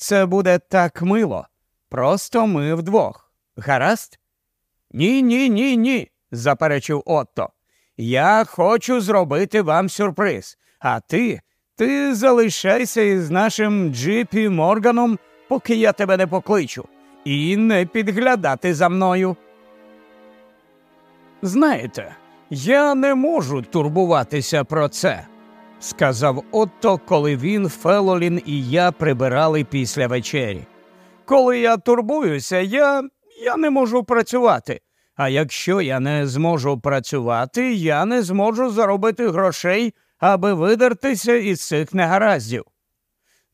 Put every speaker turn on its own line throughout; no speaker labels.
Це буде так мило. Просто ми вдвох. Гаразд? Ні, ні, ні, ні, заперечив Отто. Я хочу зробити вам сюрприз. А ти, ти залишайся із нашим Джипі Морганом, поки я тебе не покличу, і не підглядати за мною. Знаєте, я не можу турбуватися про це, сказав Отто, коли він, Фелолін і я прибирали після вечері. Коли я турбуюся, я, я не можу працювати. А якщо я не зможу працювати, я не зможу заробити грошей, аби видертися із цих негараздів.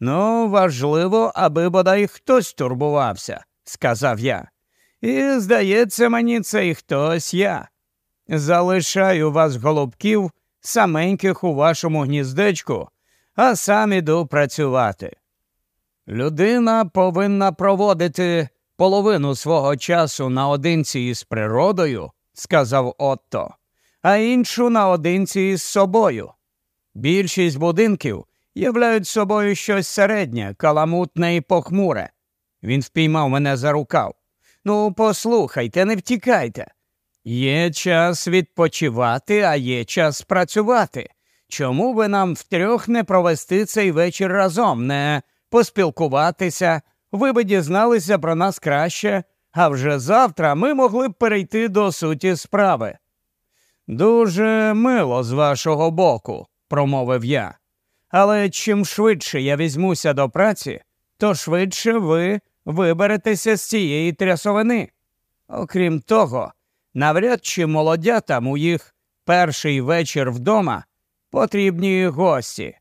Ну, важливо, аби бодай хтось турбувався, сказав я. І, здається, мені цей хтось я. Залишаю вас, голубків, саменьких у вашому гніздечку, а сам іду працювати. Людина повинна проводити половину свого часу наодинці із природою, сказав Отто, а іншу наодинці із собою. Більшість будинків являють собою щось середнє, каламутне і похмуре. Він впіймав мене за рукав. Ну, послухайте, не втікайте. Є час відпочивати, а є час працювати. Чому би нам втрьох не провести цей вечір разом, не поспілкуватися, ви би дізналися про нас краще, а вже завтра ми могли б перейти до суті справи. Дуже мило з вашого боку, промовив я. Але чим швидше я візьмуся до праці, то швидше ви виберетеся з цієї трясовини. Окрім того, навряд чи молодятам у їх перший вечір вдома потрібні гості.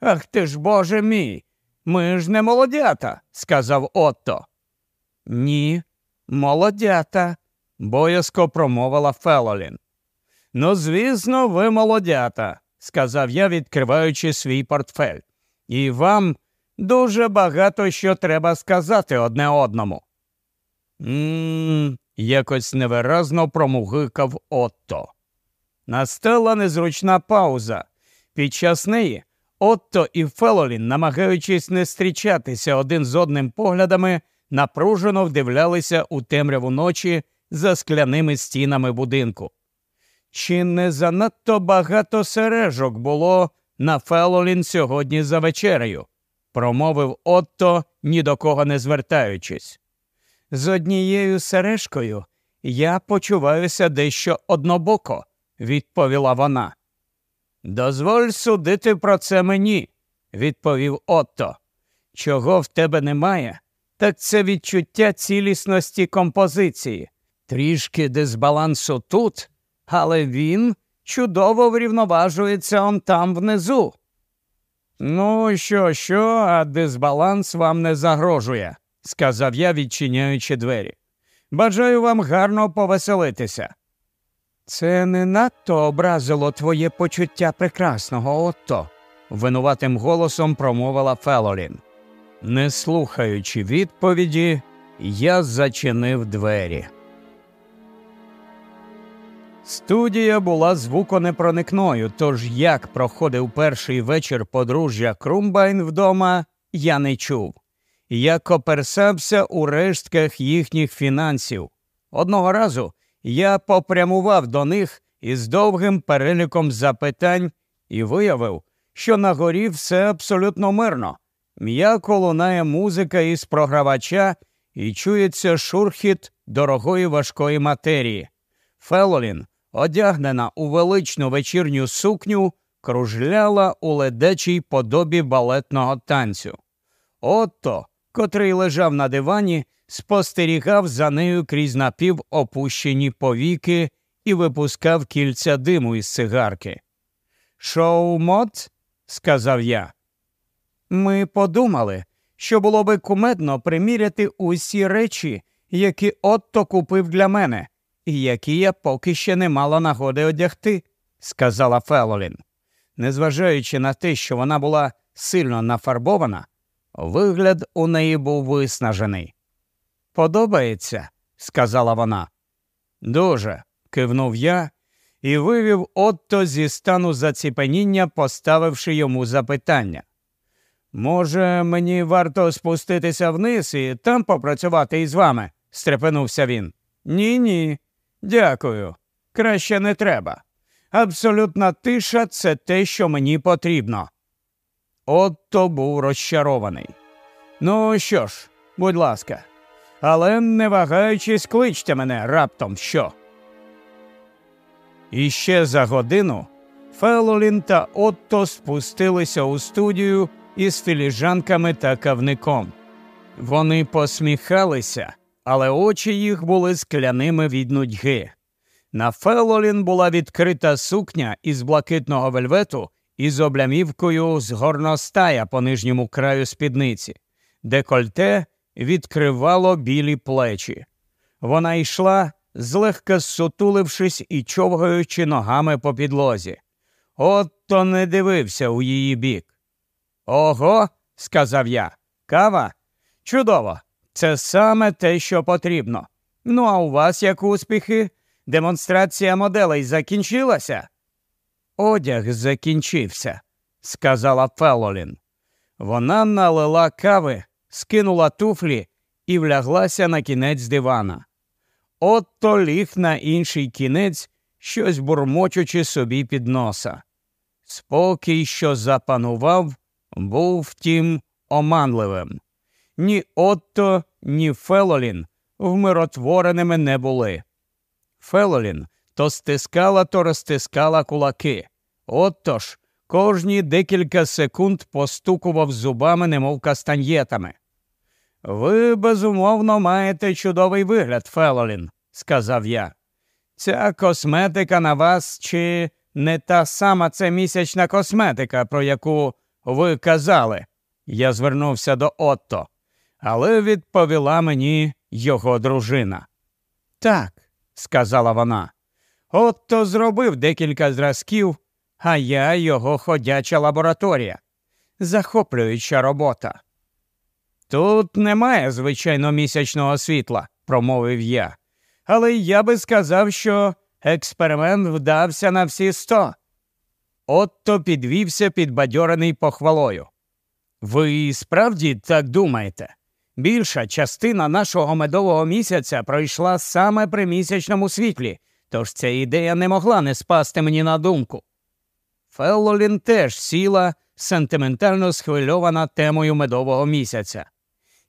Ах ти ж, боже мій, ми ж не молодята, сказав Отто. Ні, молодята, боязко промовила Фелолін. Ну, звісно, ви молодята, сказав я, відкриваючи свій портфель. І вам дуже багато що треба сказати одне одному. Мм, якось невиразно промугикав Отто. Настала незручна пауза. Під час неї Отто і Фелолін, намагаючись не зустрічатися один з одним поглядами, напружено вдивлялися у темряву ночі за скляними стінами будинку. Чи не занадто багато сережок було на Фелолін сьогодні за вечерею? промовив Отто, ні до кого не звертаючись. З однією сережкою я почуваюся дещо однобоко, відповіла вона. Дозволь судити про це мені, відповів Отто. Чого в тебе немає, так це відчуття цілісності композиції, трішки дисбалансу тут, але він чудово врівноважується он там внизу. Ну, що, що, а дисбаланс вам не загрожує, сказав я, відчиняючи двері. Бажаю вам гарно повеселитися. Це не надто образило твоє почуття прекрасного, Отто, винуватим голосом промовила Фелорін. Не слухаючи відповіді, я зачинив двері. Студія була звуконепроникною, тож як проходив перший вечір подружжя Крумбайн вдома, я не чув. Я коперсався у рештках їхніх фінансів. Одного разу я попрямував до них із довгим переліком запитань і виявив, що на горі все абсолютно мирно. М'яко лунає музика із програвача і чується шурхіт дорогої важкої матерії. Фелолін, одягнена у величну вечірню сукню, кружляла у ледечій подобі балетного танцю. Отто, котрий лежав на дивані, спостерігав за нею крізь напівопущені повіки і випускав кільця диму із цигарки. Шоу мод, сказав я. Ми подумали, що було би кумедно приміряти усі речі, які Отто купив для мене, і які я поки ще не мала нагоди одягти, сказала Фелолін. Незважаючи на те, що вона була сильно нафарбована, вигляд у неї був виснажений. Подобається, сказала вона. Дуже, кивнув я і вивів Отто зі стану заціпеніння, поставивши йому запитання. Може, мені варто спуститися вниз і там попрацювати із вами? стрепенувся він. Ні, ні. Дякую. Краще не треба. Абсолютна тиша це те, що мені потрібно. Отто був розчарований. Ну що ж, будь ласка, але не вагаючись, кличте мене раптом що. І ще за годину Фелолін та Отто спустилися у студію із філіжанками та кавником. Вони посміхалися, але очі їх були скляними від нудьги. На Фелолін була відкрита сукня із блакитного вельвету із облямівкою з горностая по нижньому краю спідниці, декольте відкривало білі плечі. Вона йшла, злегка сутулившись і човгаючи ногами по підлозі. Отто не дивився у її бік. Ого, сказав я. Кава? Чудово! Це саме те, що потрібно. Ну, а у вас як успіхи? Демонстрація моделей закінчилася? Одяг закінчився, сказала Фелолін. Вона налила кави, скинула туфлі і вляглася на кінець дивана. Отто ліг на інший кінець, щось бурмочучи собі під носа. Спокій, що запанував, був втім оманливим. Ні Отто, ні Фелолін вмиротвореними не були. Фелолін то стискала, то розтискала кулаки. Отто ж кожні декілька секунд постукував зубами, немов кастаньєтами. Ви, безумовно, маєте чудовий вигляд, Фелолін, сказав я. Ця косметика на вас чи не та сама це місячна косметика, про яку ви казали? Я звернувся до Отто, але відповіла мені його дружина. Так, сказала вона. Отто зробив декілька зразків, а я його ходяча лабораторія. Захоплююча робота. Тут немає звичайно місячного світла, промовив я, але я би сказав, що експеримент вдався на всі сто. Отто підвівся підбадьорений похвалою. Ви справді так думаєте? Більша частина нашого медового місяця пройшла саме при місячному світлі, тож ця ідея не могла не спасти мені на думку. Феллолін теж сіла, сентиментально схвильована темою медового місяця.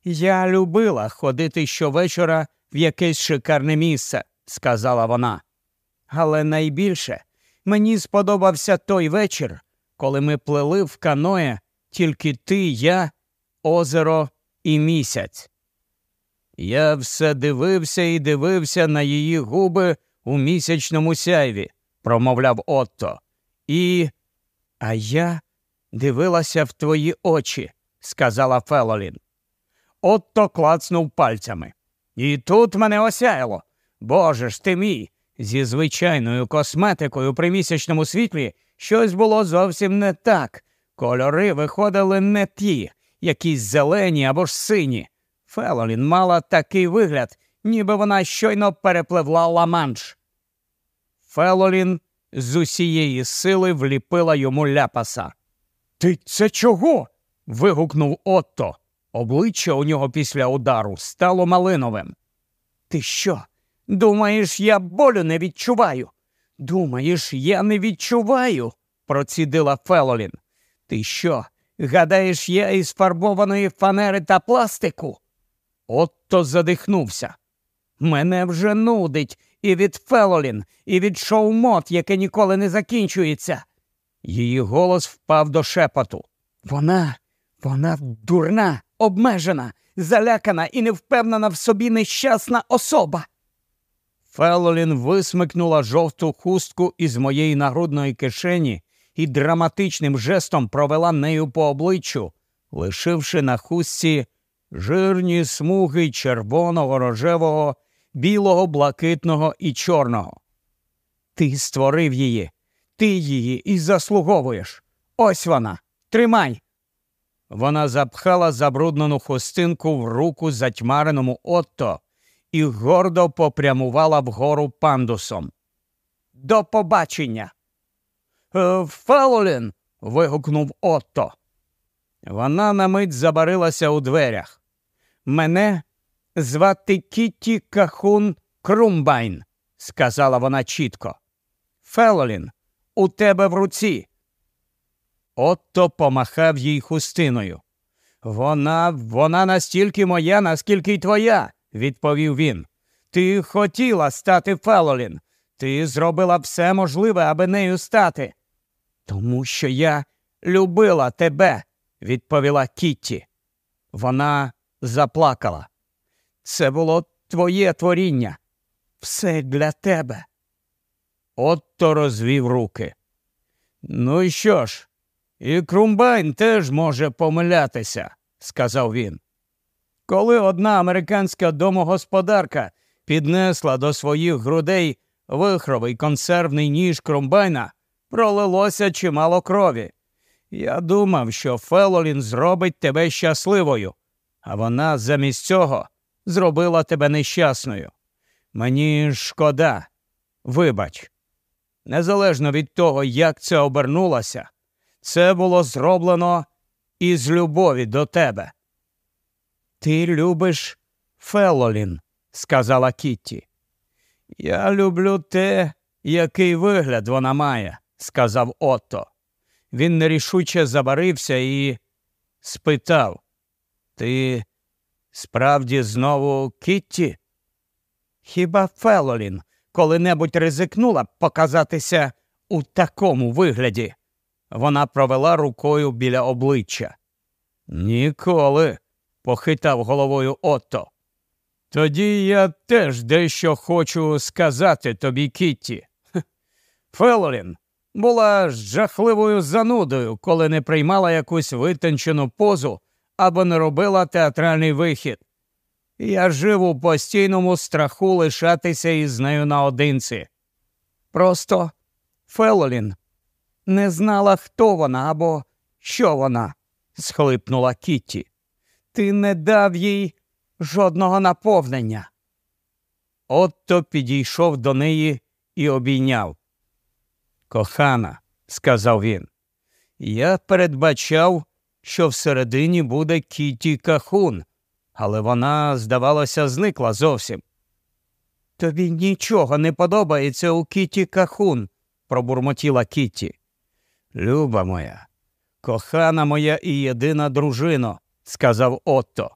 Я любила ходити щовечора в якесь шикарне місце, сказала вона. Але найбільше мені сподобався той вечір, коли ми плели в каное тільки ти, я, озеро і місяць. Я все дивився і дивився на її губи у місячному сяйві, промовляв Отто. І. А я дивилася в твої очі, сказала Фелолін. Отто клацнув пальцями. І тут мене осяяло. Боже ж ти мій. Зі звичайною косметикою при місячному світлі щось було зовсім не так. Кольори виходили не ті, якісь зелені або ж сині. Фелолін мала такий вигляд, ніби вона щойно перепливла ла-манш. Фелолін з усієї сили вліпила йому ляпаса. Ти це чого? вигукнув Отто. Обличчя у нього після удару стало малиновим. Ти що? Думаєш, я болю не відчуваю? Думаєш, я не відчуваю? процідила Фелолін. Ти що? Гадаєш, я із фарбованої фанери та пластику? Отто задихнувся. Мене вже нудить і від Фелолін, і від шоу-мод, яке ніколи не закінчується. Її голос впав до шепоту. Вона, вона дурна, обмежена, залякана і невпевнена в собі нещасна особа. Фелолін висмикнула жовту хустку із моєї нагрудної кишені і драматичним жестом провела нею по обличчю, лишивши на хустці жирні смуги червоного, рожевого, білого, блакитного і чорного. Ти створив її, ти її і заслуговуєш. Ось вона. Тримай. Вона запхала забруднену хустинку в руку затьмареному отто і гордо попрямувала вгору пандусом. До побачення. «Е, Фелолін. вигукнув Отто. Вона на мить забарилася у дверях. Мене звати Кітті Кахун Крумбайн, сказала вона чітко. Фелолін, у тебе в руці. Отто помахав їй хустиною. Вона, вона настільки моя, наскільки й твоя, відповів він. Ти хотіла стати Фелолін. Ти зробила все можливе, аби нею стати. Тому що я любила тебе, відповіла Кітті. Вона заплакала. Це було твоє творіння. Все для тебе. Отто розвів руки. Ну і що ж? І Крумбайн теж може помилятися, сказав він. Коли одна американська домогосподарка піднесла до своїх грудей вихровий консервний ніж Крумбайна, пролилося чимало крові. Я думав, що Фелолін зробить тебе щасливою, а вона замість цього зробила тебе нещасною. Мені шкода, вибач. Незалежно від того, як це обернулося, це було зроблено із любові до тебе. Ти любиш Фелолін, сказала Кітті. Я люблю те, який вигляд вона має, сказав Отто. Він нерішуче забарився і спитав Ти справді знову Кітті? Хіба Фелолін коли-небудь ризикнула б показатися у такому вигляді? Вона провела рукою біля обличчя. Ніколи, похитав головою Отто. Тоді я теж дещо хочу сказати тобі, Кітті. Фелорін була жахливою занудою, коли не приймала якусь витончену позу або не робила театральний вихід. Я жив у постійному страху лишатися із нею наодинці. Просто Фелолін не знала, хто вона або що вона, схлипнула Кітті. Ти не дав їй жодного наповнення. Отто підійшов до неї і обійняв. Кохана, сказав він, я передбачав, що всередині буде Кіті Кахун, але вона, здавалося, зникла зовсім. Тобі нічого не подобається у Кіті Кахун, пробурмотіла Кіті. Люба моя, кохана моя і єдина дружино, сказав Отто.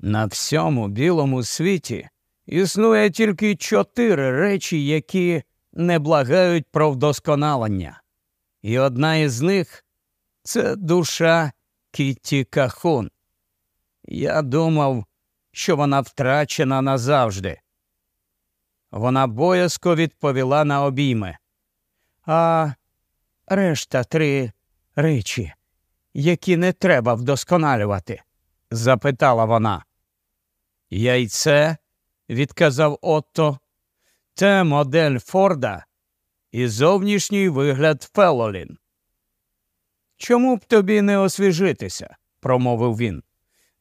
На всьому білому світі існує тільки чотири речі, які не благають про вдосконалення. І одна із них це душа Кітті Кахун. Я думав, що вона втрачена назавжди. Вона боязко відповіла на обійми. А решта три речі, які не треба вдосконалювати? запитала вона. Яйце, відказав Отто, це модель Форда і зовнішній вигляд Фелолін. Чому б тобі не освіжитися? промовив він.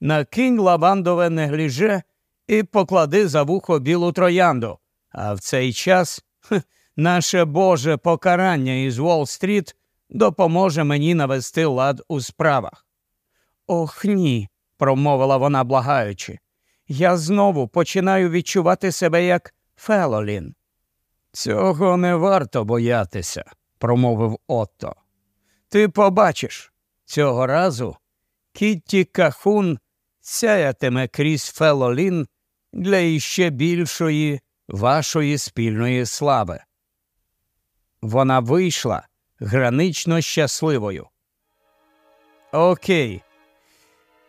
Накинь лавандове негліже і поклади за вухо білу троянду, а в цей час хх, наше Боже покарання із Уолл-стріт допоможе мені навести лад у справах. Ох ні, промовила вона благаючи. Я знову починаю відчувати себе як Фелолін. Цього не варто боятися, промовив Отто. Ти побачиш, цього разу Кітті Кахун сяятиме крізь Фелолін для іще більшої вашої спільної слави. Вона вийшла гранично щасливою. Окей,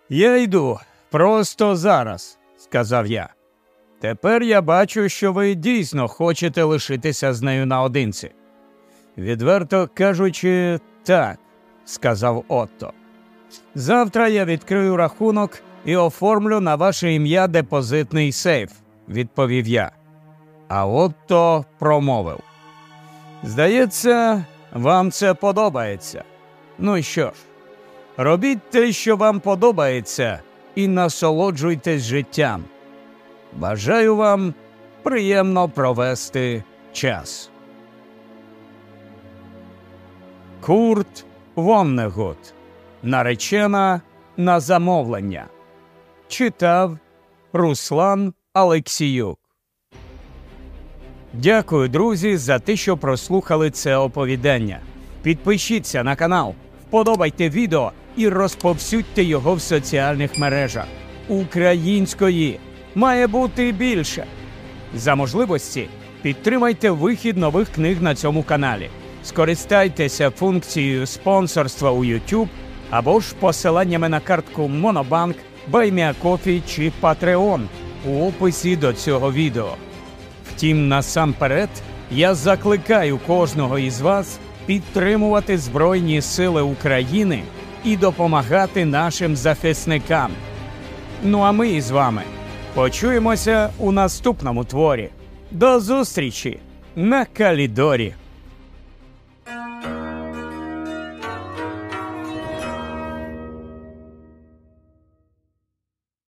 я йду просто зараз, сказав я. Тепер я бачу, що ви дійсно хочете лишитися з нею наодинці. Відверто кажучи, так, сказав Отто. Завтра я відкрию рахунок і оформлю на ваше ім'я депозитний сейф, відповів я. А Отто промовив. Здається, вам це подобається. Ну що ж, робіть те, що вам подобається, і насолоджуйтесь життям. Бажаю вам приємно провести час. Курт Воннегут Наречена на замовлення. Читав Руслан Алексіюк. Дякую, друзі, за те, що прослухали це оповідання. Підпишіться на канал, вподобайте відео і розповсюдьте його в соціальних мережах. Української має бути більше. За можливості підтримайте вихід нових книг на цьому каналі. Скористайтеся функцією спонсорства у YouTube або ж посиланнями на картку Monobank, BuyMeACoffee чи Patreon у описі до цього відео. Втім, насамперед, я закликаю кожного із вас підтримувати Збройні Сили України і допомагати нашим захисникам. Ну а ми із вами почуємося у наступному творі. До зустрічі на Калідорі!